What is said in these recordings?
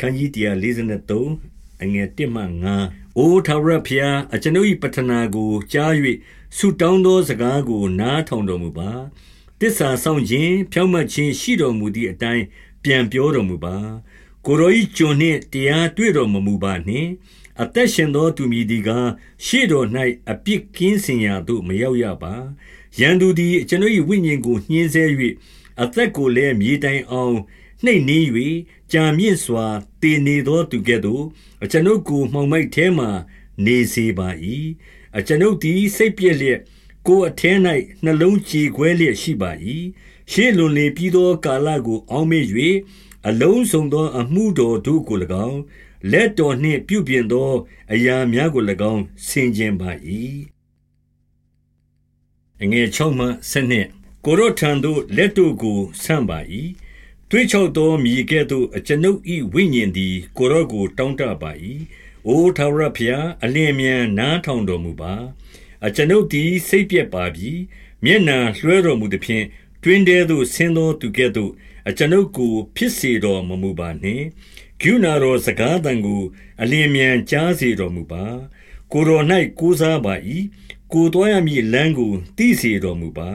ခန်းကြီး143အငယ်1မှ9အိုထာဝရဖျားအကျွန်ုပ်၏ပတနာကိုကြား၍ဆုတောင်းသောစကားကို နားထောင်တော်မူပါတစ္ဆာဆောင်ခြင်းဖြောင့်မတ်ခြင်းရှိတော်မူသည့်အတိုင်းပြန်ပြောတော်မူပါကိုရောဤကျွန်နှင့်တရားတွေ့တော်မမူပါနှင့်အသက်ရှင်သောသူမည်ဒီကားရှေ့တော်၌အပြစ်ကင်းစင်ရာသို့မရောက်ရပါရန်သူသည်ကျွန်ုပ်၏ဝိညာဉ်ကိုညှင်းဆဲ၍အသက်ကိုလည်းမြေတိုင်အောင် နှိမ့်နှင်း၍ကြာမြင့်စွာတည်နေသောသူကဲ့သို့အကျွန်ုပ်ကိုမှောင်မိုက်ထဲမှနေစေပါ၏အကျွန်ုပ်သည်စိတ်ပြည့်လျက်ကိုယ်အထဲ၌နှလုံးကြေခွဲလျက်ရှိပါ၏ရှေးလွန်လေပြီးသောကာလကို အောင်းမေ့၍အလုံးစုံသော အမှုတော်တို့ကို၎င်းလက်တော်နှင့်ပြုပြင်သော အရာများကို၎င်းဆင်ခြင်ပါ၏အငယ်6မှ7ကိုရထံသို့လက်တို့ကိုဆန့်ပါ၏ တွေးချောက်သောမြေကဲ့သို့ အကျွန်ုပ်၏ဝိညာဉ်သည် ကိုရော့ကို တောင်းတပါ၏အိုထာဝရဘုရား အလင်းမြန် နားထောင်တော်မူပါ အကျွန်ုပ်သည် စိတ်ပြက်ပါပြီ မျက်နာလွှဲတော်မူသည်ဖြင့် တွင်တဲသို့ ဆင်းသောသူကဲ့သို့ အကျွန်ုပ်ကို ဖြစ်စေတော်မမူပါနှင့် ကရုဏာတော်စကားတန်ကို အလင်းမြန် ကြားစေတော်မူပါ ကိုယ်တော်၌ကိုးစားပါ၏ကိုတော်ရမည်လမ်းကိုသိစေတော်မူပါ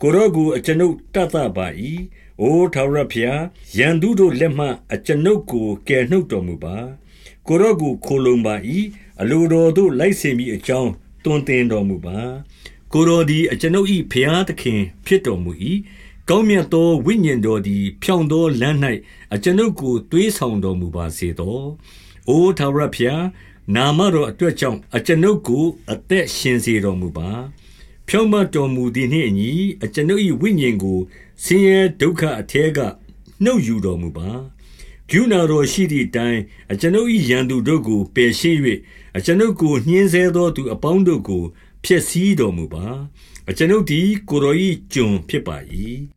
ကိုရော့ကိုအကျွန်ုပ်တတ်သပါ၏အိုထာဝရဘုရားရန်သူတို့လက်မှအကျွန်ုပ်ကိုကယ်နှုတ်တော်မူပါကိုရော့ကိုခိုလုံပါ၏အလိုတော်သို့လိုက်စေမိအကြောင်းတွင်တင်တော်မူပါကိုရောသည်အကျွန်ုပ်၏ဘုရားသခင်ဖြစ်တော်မူ၏ကောင်းမြတ်သောဝိညာဉ်တော်သည် ဖြောင့်သောလမ်း၌အကျွန်ုပ်ကိုသွေးဆောင်တော်မူပါစေသော။အိုထာဝရဘုရား နာမတော်အတွက်ကြောင့်အကျွန်ုပ်ကို အသက်ရှင်စေတော်မူပါ။ဖြောင့်မတ်တော်မူသည်နှင့်အညီအကျွန်ုပ်၏ဝိညာဉ်ကိုဆင်းရဲဒုက္ခအထဲကနှုတ်ယူတော်မူပါ။ကရုဏာတော်ရှိသည့်အတိုင်းအကျွန်ုပ်၏ရန်သူတို့ကိုပယ်ရှင်း၍အကျွန်ုပ်ကိုညှင်းဆဲသောသူအပေါင်းတို့ကိုဖျက်ဆီးတော်မူပါ။အကျွန်ုပ်သည်ကိုယ်တော်၏ကျွန်ဖြစ်ပါ၏